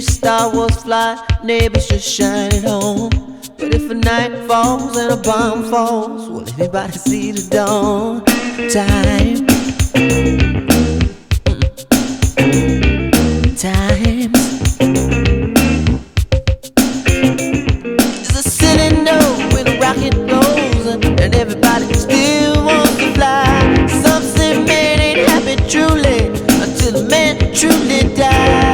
Star Wars fly, neighbors just shine it home. But if a night falls and a bomb falls, will anybody see the dawn? Time. Mm. Note when a rocket and everybody still wants to fly. Some say man ain't happy truly until man truly dies.